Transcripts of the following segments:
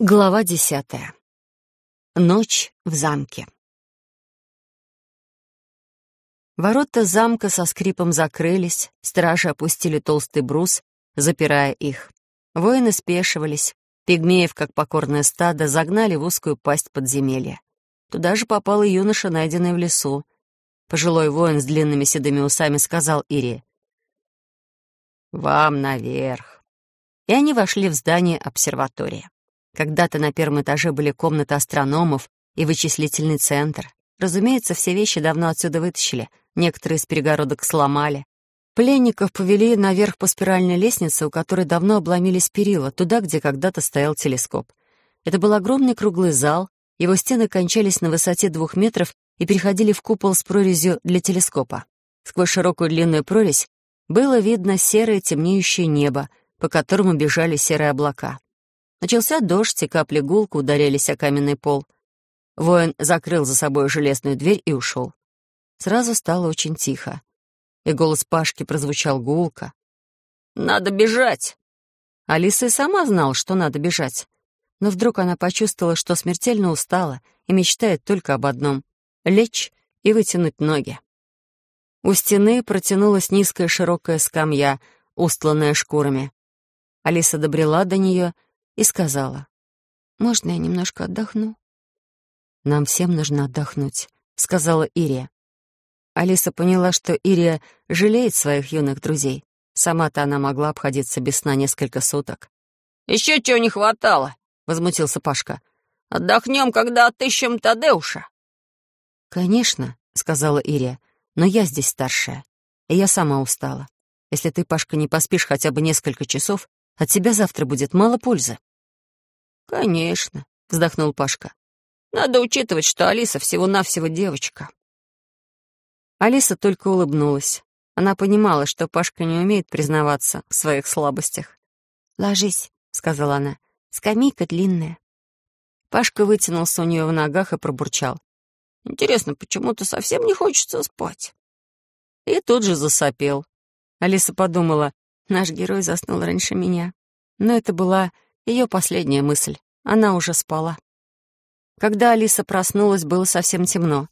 Глава десятая. Ночь в замке. Ворота замка со скрипом закрылись, стражи опустили толстый брус, запирая их. Воины спешивались, пигмеев, как покорное стадо, загнали в узкую пасть подземелья. Туда же попал и юноша, найденный в лесу. Пожилой воин с длинными седыми усами сказал Ире. «Вам наверх». И они вошли в здание обсерватории. Когда-то на первом этаже были комнаты астрономов и вычислительный центр. Разумеется, все вещи давно отсюда вытащили, некоторые из перегородок сломали. Пленников повели наверх по спиральной лестнице, у которой давно обломились перила, туда, где когда-то стоял телескоп. Это был огромный круглый зал, его стены кончались на высоте двух метров и переходили в купол с прорезью для телескопа. Сквозь широкую длинную прорезь было видно серое темнеющее небо, по которому бежали серые облака. Начался дождь, и капли гулко ударялись о каменный пол. Воин закрыл за собой железную дверь и ушел. Сразу стало очень тихо, и голос Пашки прозвучал гулко. «Надо бежать!» Алиса и сама знала, что надо бежать. Но вдруг она почувствовала, что смертельно устала и мечтает только об одном — лечь и вытянуть ноги. У стены протянулась низкая широкая скамья, устланная шкурами. Алиса добрела до нее — и сказала, «Можно я немножко отдохну?» «Нам всем нужно отдохнуть», — сказала Ирия. Алиса поняла, что Ирия жалеет своих юных друзей. Сама-то она могла обходиться без сна несколько суток. «Еще чего не хватало», — возмутился Пашка. «Отдохнем, когда отыщем Тадеуша». «Конечно», — сказала Ирия, — «но я здесь старшая, и я сама устала. Если ты, Пашка, не поспишь хотя бы несколько часов, от тебя завтра будет мало пользы». «Конечно», — вздохнул Пашка. «Надо учитывать, что Алиса всего-навсего девочка». Алиса только улыбнулась. Она понимала, что Пашка не умеет признаваться в своих слабостях. «Ложись», — сказала она. «Скамейка длинная». Пашка вытянулся у нее в ногах и пробурчал. «Интересно, почему-то совсем не хочется спать?» И тут же засопел. Алиса подумала, наш герой заснул раньше меня. Но это была ее последняя мысль. Она уже спала. Когда Алиса проснулась, было совсем темно.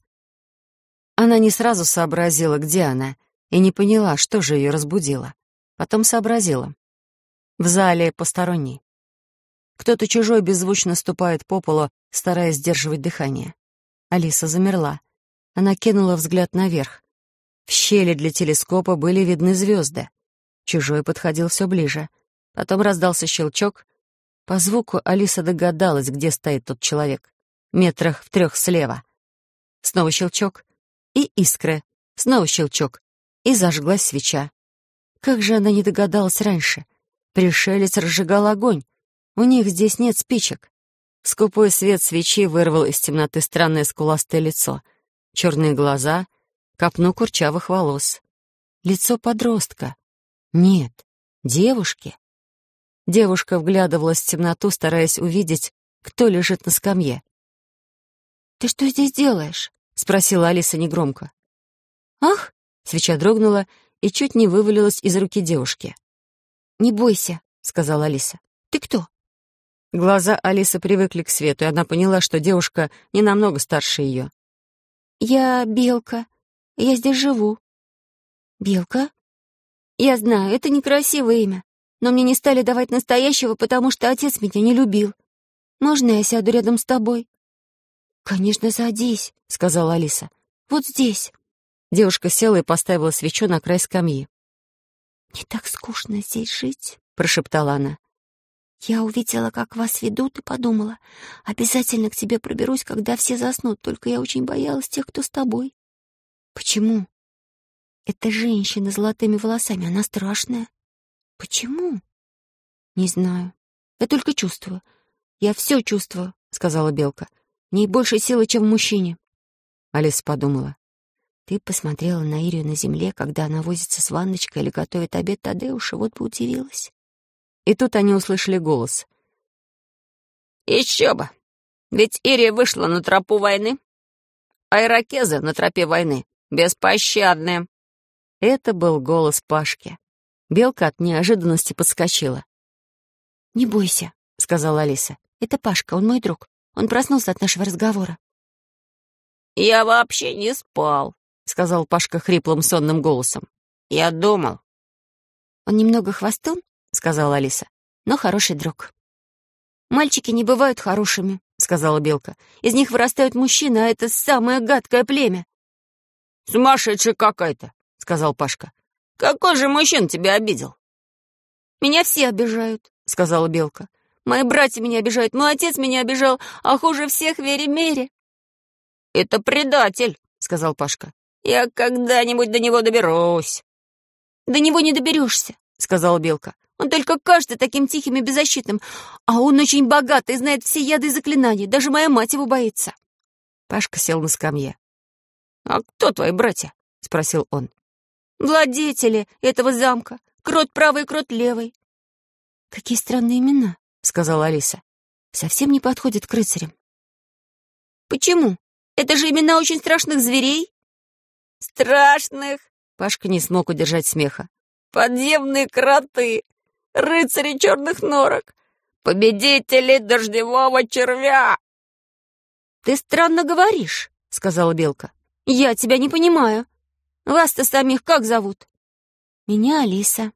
Она не сразу сообразила, где она, и не поняла, что же ее разбудило. Потом сообразила. В зале посторонний. Кто-то чужой беззвучно ступает по полу, стараясь сдерживать дыхание. Алиса замерла. Она кинула взгляд наверх. В щели для телескопа были видны звезды. Чужой подходил все ближе. Потом раздался щелчок, по звуку Алиса догадалась, где стоит тот человек. Метрах в трех слева. Снова щелчок. И искры. Снова щелчок. И зажглась свеча. Как же она не догадалась раньше? Пришелец разжигал огонь. У них здесь нет спичек. Скупой свет свечи вырвал из темноты странное скуластое лицо. Черные глаза, копну курчавых волос. Лицо подростка. Нет, девушки. Девушка вглядывалась в темноту, стараясь увидеть, кто лежит на скамье. «Ты что здесь делаешь?» — спросила Алиса негромко. «Ах!» — свеча дрогнула и чуть не вывалилась из руки девушки. «Не бойся», — сказала Алиса. «Ты кто?» Глаза Алисы привыкли к свету, и она поняла, что девушка не намного старше ее. «Я Белка. Я здесь живу». «Белка?» «Я знаю, это некрасивое имя но мне не стали давать настоящего, потому что отец меня не любил. Можно я сяду рядом с тобой?» «Конечно, садись», — сказала Алиса. «Вот здесь». Девушка села и поставила свечу на край скамьи. «Мне так скучно здесь жить», — прошептала она. «Я увидела, как вас ведут, и подумала, обязательно к тебе проберусь, когда все заснут, только я очень боялась тех, кто с тобой». «Почему?» «Это женщина с золотыми волосами, она страшная. Почему? Не знаю. Я только чувствую. Я все чувствую, сказала Белка. Ней больше силы, чем в мужчине. Алиса подумала. Ты посмотрела на Ирию на земле, когда она возится с ванночкой или готовит обед Тадеуша, вот бы удивилась. И тут они услышали голос. «Еще бы! Ведь Ирия вышла на тропу войны, а иракезы на тропе войны беспощадные». Это был голос Пашки. Белка от неожиданности подскочила. «Не бойся», — сказала Алиса. Это Пашка, он мой друг. Он проснулся от нашего разговора». «Я вообще не спал», — сказал Пашка хриплым сонным голосом. «Я думал». «Он немного хвостун», — сказала Алиса, — «но хороший друг». «Мальчики не бывают хорошими», — сказала Белка. «Из них вырастают мужчины, а это самое гадкое племя». «Сумасшедшая какая-то», — сказал Пашка. «Какой же мужчина тебя обидел?» «Меня все обижают», — сказала Белка. «Мои братья меня обижают, мой отец меня обижал, а хуже всех Вере-Мере». «Это предатель», — сказал Пашка. «Я когда-нибудь до него доберусь». «До него не доберешься», — сказала Белка. «Он только кажется таким тихим и беззащитным, а он очень богатый, и знает все яды и заклинания, даже моя мать его боится». Пашка сел на скамье. «А кто твои братья?» — спросил он. «Владетели этого замка, крот правый крот левый». «Какие странные имена», — сказала Алиса. «Совсем не подходят к рыцарям». «Почему? Это же имена очень страшных зверей». «Страшных?» — Пашка не смог удержать смеха. «Подземные кроты, рыцари черных норок, победители дождевого червя». «Ты странно говоришь», — сказала Белка. «Я тебя не понимаю. Вас-то самих как зовут?» «Меня Алиса».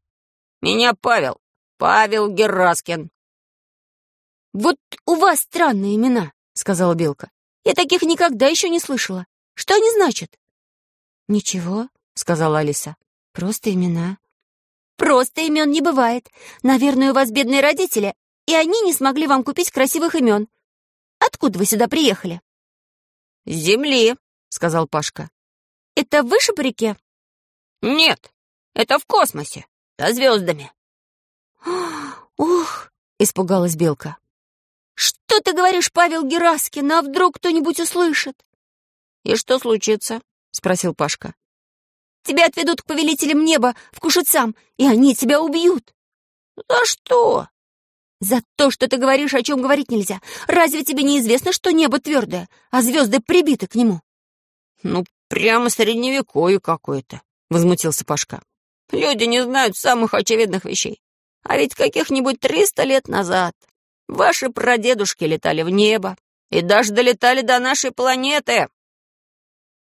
«Меня Павел. Павел Гераскин». «Вот у вас странные имена», — сказала Белка. «Я таких никогда еще не слышала. Что они значат?» «Ничего», — сказала Алиса. «Просто имена». «Просто имен не бывает. Наверное, у вас бедные родители, и они не смогли вам купить красивых имен. Откуда вы сюда приехали?» «С земли», — сказал Пашка. «Это выше по реке?» «Нет, это в космосе, за звездами». «Ух!» — испугалась Белка. «Что ты говоришь, Павел Гераскин, а вдруг кто-нибудь услышит?» «И что случится?» — спросил Пашка. «Тебя отведут к повелителям неба, в Кушицам, и они тебя убьют». «За что?» «За то, что ты говоришь, о чем говорить нельзя. Разве тебе не известно, что небо твердое, а звезды прибиты к нему?» «Ну, прямо средневековье какое-то», — возмутился Пашка. «Люди не знают самых очевидных вещей. А ведь каких-нибудь триста лет назад ваши прадедушки летали в небо и даже долетали до нашей планеты».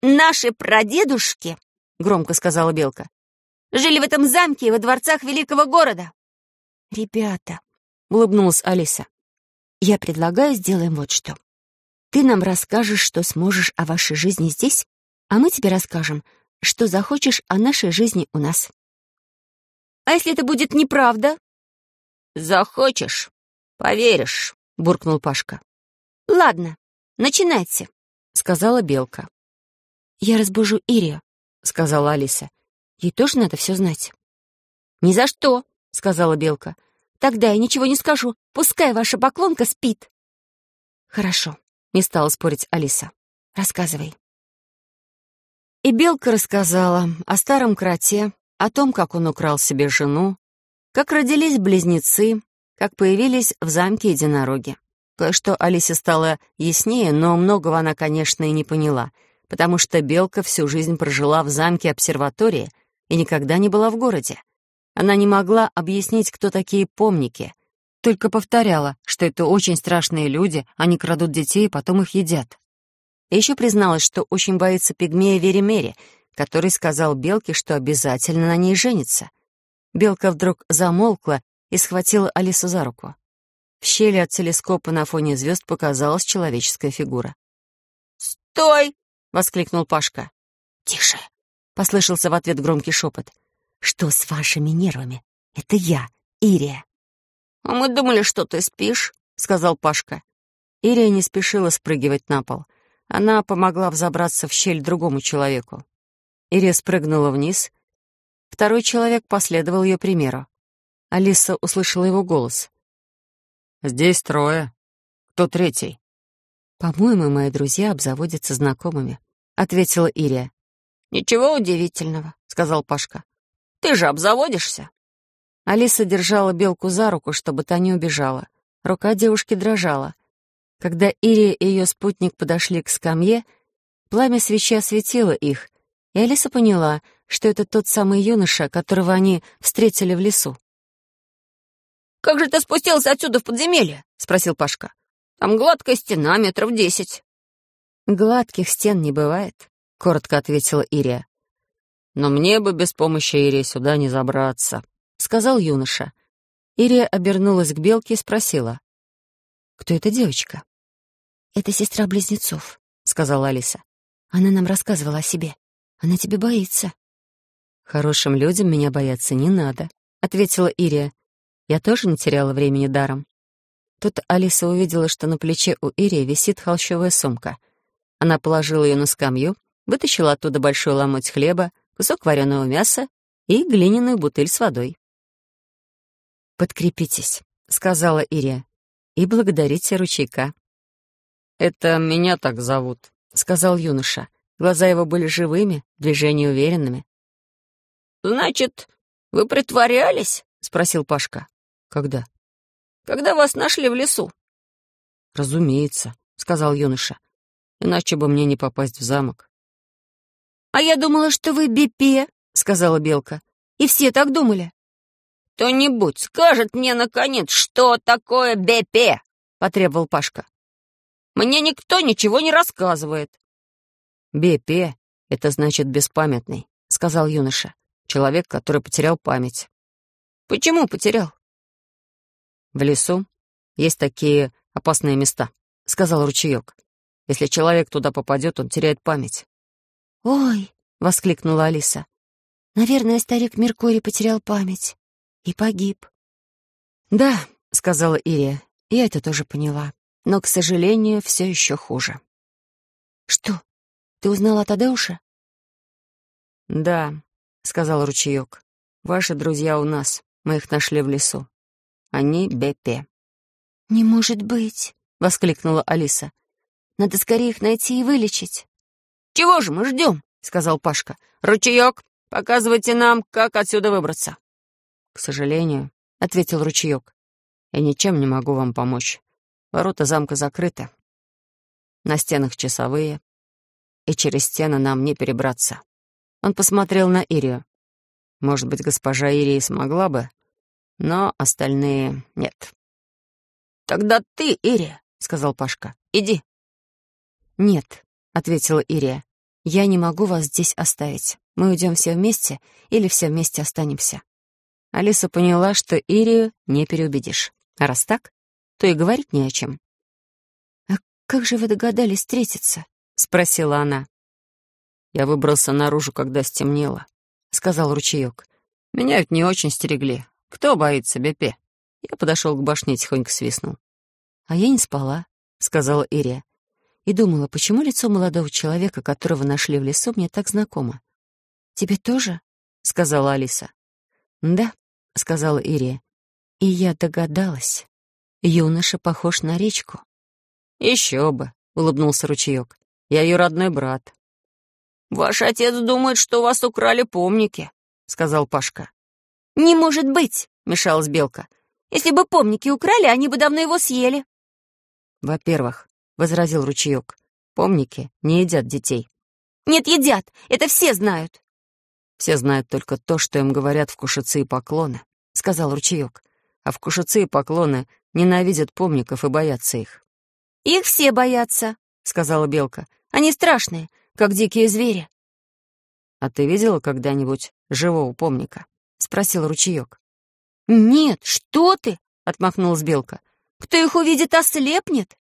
«Наши прадедушки», — громко сказала Белка, «жили в этом замке и во дворцах великого города». «Ребята», — улыбнулась Алиса, «я предлагаю сделаем вот что. Ты нам расскажешь, что сможешь о вашей жизни здесь, а мы тебе расскажем, что захочешь о нашей жизни у нас». «А если это будет неправда?» «Захочешь, поверишь», — буркнул Пашка. «Ладно, начинайте», — сказала Белка. «Я разбужу Ирию», — сказала Алиса. «Ей тоже надо все знать». «Ни за что», — сказала Белка. «Тогда я ничего не скажу. Пускай ваша поклонка спит». «Хорошо», — не стала спорить Алиса. «Рассказывай». И Белка рассказала о старом кроте, о том, как он украл себе жену, как родились близнецы, как появились в замке единороги. Кое-что Алисе стало яснее, но многого она, конечно, и не поняла, потому что Белка всю жизнь прожила в замке обсерватории и никогда не была в городе. Она не могла объяснить, кто такие помники, только повторяла, что это очень страшные люди, они крадут детей и потом их едят. Еще призналась, что очень боится пигмея Веремери, который сказал Белке, что обязательно на ней женится. Белка вдруг замолкла и схватила Алису за руку. В щели от телескопа на фоне звезд показалась человеческая фигура. «Стой!» — воскликнул Пашка. «Тише!» — послышался в ответ громкий шепот. «Что с вашими нервами? Это я, Ирия». «А мы думали, что ты спишь», — сказал Пашка. Ирия не спешила спрыгивать на пол. Она помогла взобраться в щель другому человеку. Ирия спрыгнула вниз. Второй человек последовал ее примеру. Алиса услышала его голос. «Здесь трое. Кто третий?» «По-моему, мои друзья обзаводятся знакомыми», — ответила Ирия. «Ничего удивительного», — сказал Пашка. «Ты же обзаводишься». Алиса держала белку за руку, чтобы та не убежала. Рука девушки дрожала. Когда Ирия и ее спутник подошли к скамье, пламя свечи осветило их, и Алиса поняла, что это тот самый юноша, которого они встретили в лесу. «Как же ты спустился отсюда в подземелье?» — спросил Пашка. Там гладкая стена метров десять». «Гладких стен не бывает», — коротко ответила Ирия. «Но мне бы без помощи Ирии сюда не забраться», — сказал юноша. Ирия обернулась к Белке и спросила. «Кто эта девочка?» «Это сестра близнецов», — сказала Алиса. «Она нам рассказывала о себе. Она тебе боится». «Хорошим людям меня бояться не надо», — ответила Ирия. «Я тоже не теряла времени даром». Тут Алиса увидела, что на плече у Ирии висит холщовая сумка. Она положила ее на скамью, вытащила оттуда большой ломоть хлеба, кусок вареного мяса и глиняную бутыль с водой. «Подкрепитесь», — сказала Ирия, — «и благодарите ручейка». «Это меня так зовут», — сказал юноша. Глаза его были живыми, движения уверенными. «Значит, вы притворялись?» — спросил Пашка. «Когда?» «Когда вас нашли в лесу». «Разумеется», — сказал юноша. «Иначе бы мне не попасть в замок». «А я думала, что вы Бипе», — сказала Белка. «И все так думали». «Кто-нибудь скажет мне, наконец, что такое Бепе?» — потребовал Пашка. «Мне никто ничего не рассказывает». «Бепе — это значит беспамятный», — сказал юноша. «Человек, который потерял память». «Почему потерял?» «В лесу есть такие опасные места», — сказал ручеек. «Если человек туда попадет, он теряет память». «Ой!» — воскликнула Алиса. «Наверное, старик Меркурий потерял память и погиб». «Да», — сказала Ирия, — «я это тоже поняла. Но, к сожалению, все еще хуже». «Что, ты узнала от Адеуша?» «Да», — сказал ручеек. «Ваши друзья у нас. Мы их нашли в лесу. Они Бепе». «Не может быть!» — воскликнула Алиса. «Надо скорее их найти и вылечить». «Чего же мы ждем?» — сказал Пашка. «Ручеек, показывайте нам, как отсюда выбраться». «К сожалению», — ответил ручеек, — «я ничем не могу вам помочь. Ворота замка закрыты. На стенах часовые, и через стены нам не перебраться». Он посмотрел на Ирию. «Может быть, госпожа Ирия смогла бы, но остальные нет». «Тогда ты, Ирия», — сказал Пашка, — «иди». «Нет», — ответила Ирия, — «я не могу вас здесь оставить. Мы уйдем все вместе или все вместе останемся». Алиса поняла, что Ирию не переубедишь. А раз так, то и говорить не о чем. «А как же вы догадались встретиться?» — спросила она. «Я выбрался наружу, когда стемнело», — сказал ручеек. «Меня ведь не очень стерегли. Кто боится Бепе?» Я подошел к башне и тихонько свистнул. «А я не спала», — сказала Ирия. И думала, почему лицо молодого человека, которого нашли в лесу, мне так знакомо. «Тебе тоже?» — сказала Алиса. «Да», — сказала Ирия. И я догадалась. Юноша похож на речку. «Еще бы», — улыбнулся ручеек. «Я ее родной брат». «Ваш отец думает, что вас украли помники», — сказал Пашка. «Не может быть», — мешалась Белка. «Если бы помники украли, они бы давно его съели». «Во-первых», — возразил ручеек, — «помники не едят детей». «Нет, едят. Это все знают». «Все знают только то, что им говорят вкушицы и поклоны», — сказал ручеек. «А вкушицы и поклоны ненавидят помников и боятся их». «Их все боятся», — сказала Белка. «Они страшные, как дикие звери». «А ты видела когда-нибудь живого помника?» — спросил ручеек. «Нет, что ты?» — отмахнулась Белка. «Кто их увидит, ослепнет».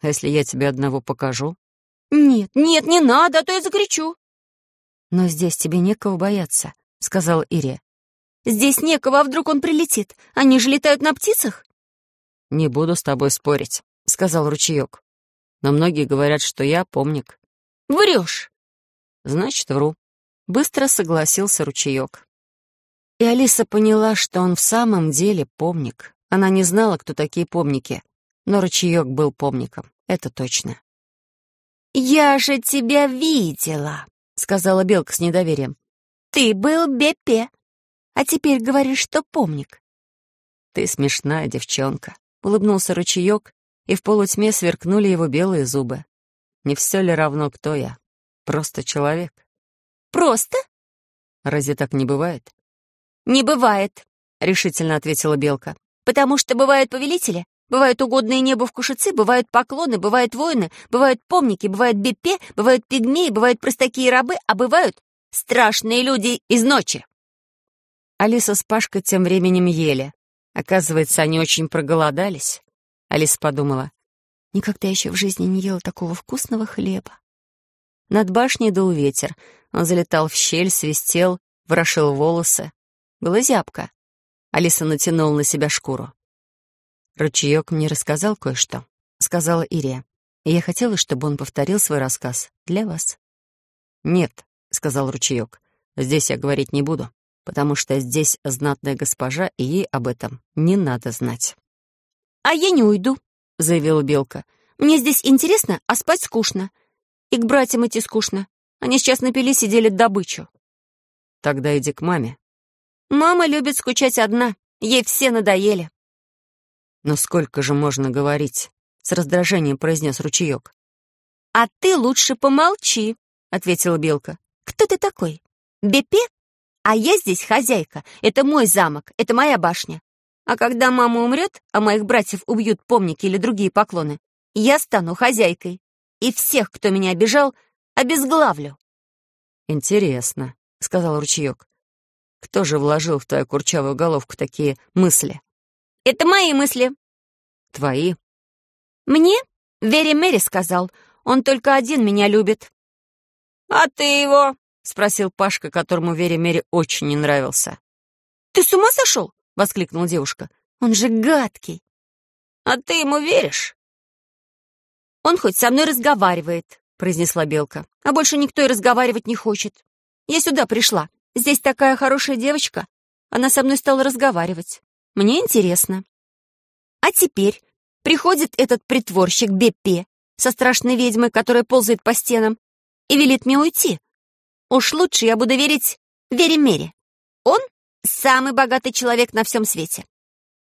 «А если я тебе одного покажу?» «Нет, нет, не надо, а то я закричу». «Но здесь тебе некого бояться», — сказала Ирия. «Здесь некого, а вдруг он прилетит? Они же летают на птицах?» «Не буду с тобой спорить», — сказал ручеек. «Но многие говорят, что я помник». «Врешь!» «Значит, вру», — быстро согласился ручеек. И Алиса поняла, что он в самом деле помник. Она не знала, кто такие помники, но ручеек был помником, это точно. «Я же тебя видела», — сказала Белка с недоверием. «Ты был Бепе, а теперь говоришь, что помник». «Ты смешная девчонка», — улыбнулся ручеек, и в полутьме сверкнули его белые зубы. «Не все ли равно, кто я? Просто человек». «Просто?» «Разве так не бывает?» «Не бывает», — решительно ответила Белка. «Потому что бывают повелители, Бывают угодные небу в кушицы, бывают поклоны, бывают воины, бывают помники, бывают бепе, бывают пигмеи, бывают простаки и рабы, а бывают страшные люди из ночи. Алиса с Пашкой тем временем ели. Оказывается, они очень проголодались. Алиса подумала, никогда еще в жизни не ела такого вкусного хлеба. Над башней дул ветер. Он залетал в щель, свистел, ворошил волосы. Была зябко. Алиса натянула на себя шкуру. «Ручеек мне рассказал кое-что», — сказала Ирия. «И я хотела, чтобы он повторил свой рассказ для вас». «Нет», — сказал Ручеек, — «здесь я говорить не буду, потому что здесь знатная госпожа, и ей об этом не надо знать». «А я не уйду», — заявила Белка. «Мне здесь интересно, а спать скучно. И к братьям идти скучно. Они сейчас напились и делят добычу». «Тогда иди к маме». «Мама любит скучать одна. Ей все надоели». «Но сколько же можно говорить?» — с раздражением произнес ручеек. «А ты лучше помолчи», — ответила Белка. «Кто ты такой? Бепе? А я здесь хозяйка. Это мой замок, это моя башня. А когда мама умрет, а моих братьев убьют помники или другие поклоны, я стану хозяйкой и всех, кто меня обижал, обезглавлю». «Интересно», — сказал ручеек. «Кто же вложил в твою курчавую головку такие мысли?» «Это мои мысли». «Твои?» «Мне?» — Вере Мэри сказал. «Он только один меня любит». «А ты его?» — спросил Пашка, которому Вере Мэри очень не нравился. «Ты с ума сошел?» — воскликнула девушка. «Он же гадкий». «А ты ему веришь?» «Он хоть со мной разговаривает», — произнесла Белка. «А больше никто и разговаривать не хочет. Я сюда пришла. Здесь такая хорошая девочка. Она со мной стала разговаривать. Мне интересно. А теперь приходит этот притворщик Беппе со страшной ведьмой, которая ползает по стенам, и велит мне уйти. Уж лучше я буду верить Вере Мере. Он самый богатый человек на всем свете.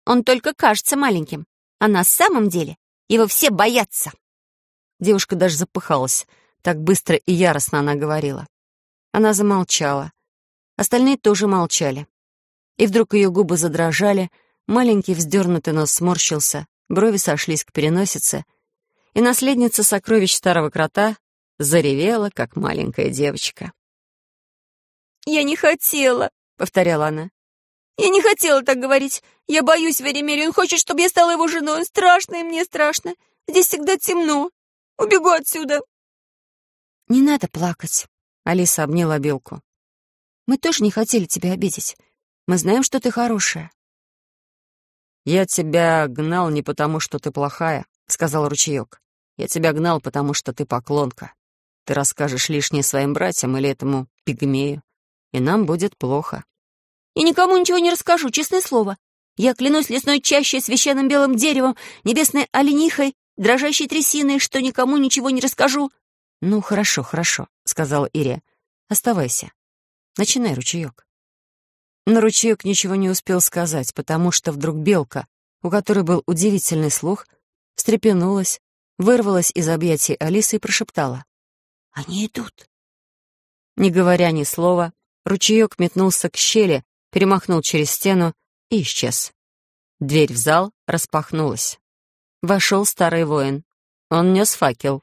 Он только кажется маленьким, а на самом деле его все боятся. Девушка даже запыхалась. Так быстро и яростно она говорила. Она замолчала. Остальные тоже молчали. И вдруг ее губы задрожали, маленький вздернутый нос сморщился, брови сошлись к переносице, и наследница сокровищ старого крота заревела, как маленькая девочка. «Я не хотела», — повторяла она. «Я не хотела так говорить. Я боюсь Веремери. Он хочет, чтобы я стала его женой. Он страшно, и мне страшно. Здесь всегда темно. Убегу отсюда!» «Не надо плакать», — Алиса обняла Белку. «Мы тоже не хотели тебя обидеть. Мы знаем, что ты хорошая». «Я тебя гнал не потому, что ты плохая», — сказал ручеек. «Я тебя гнал, потому что ты поклонка. Ты расскажешь лишнее своим братьям или этому пигмею, и нам будет плохо». «Я никому ничего не расскажу, честное слово. Я клянусь лесной чащей, священным белым деревом, небесной оленихой дрожащей трясиной, что никому ничего не расскажу». «Ну, хорошо, хорошо», — сказала Ирия. «Оставайся. Начинай, ручеек». Но ручеек ничего не успел сказать, потому что вдруг белка, у которой был удивительный слух, встрепенулась, вырвалась из объятий Алисы и прошептала. «Они идут». Не говоря ни слова, ручеек метнулся к щели, перемахнул через стену и исчез. Дверь в зал распахнулась. Вошел старый воин. Он нес факел.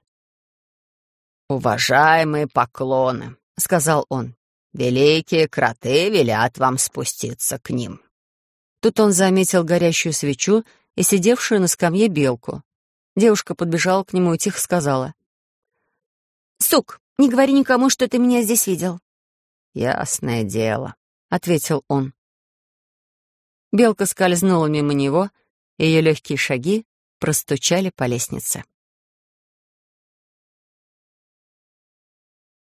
«Уважаемые поклоны», — сказал он, — «великие кроты велят вам спуститься к ним». Тут он заметил горящую свечу и сидевшую на скамье белку. Девушка подбежала к нему и тихо сказала. «Сук, не говори никому, что ты меня здесь видел». «Ясное дело», — ответил он. Белка скользнула мимо него, ее легкие шаги простучали по лестнице.